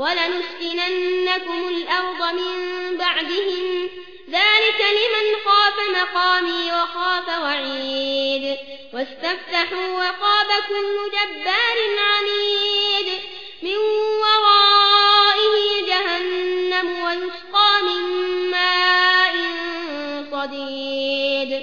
ولنسكننكم الأرض من بعدهم. ذلك لمن خاف مقامي وخاف وعيد. واستفتحوا وقاب كل جبار عنيد. من ورائه جهنم ويسقى من ماء صديد.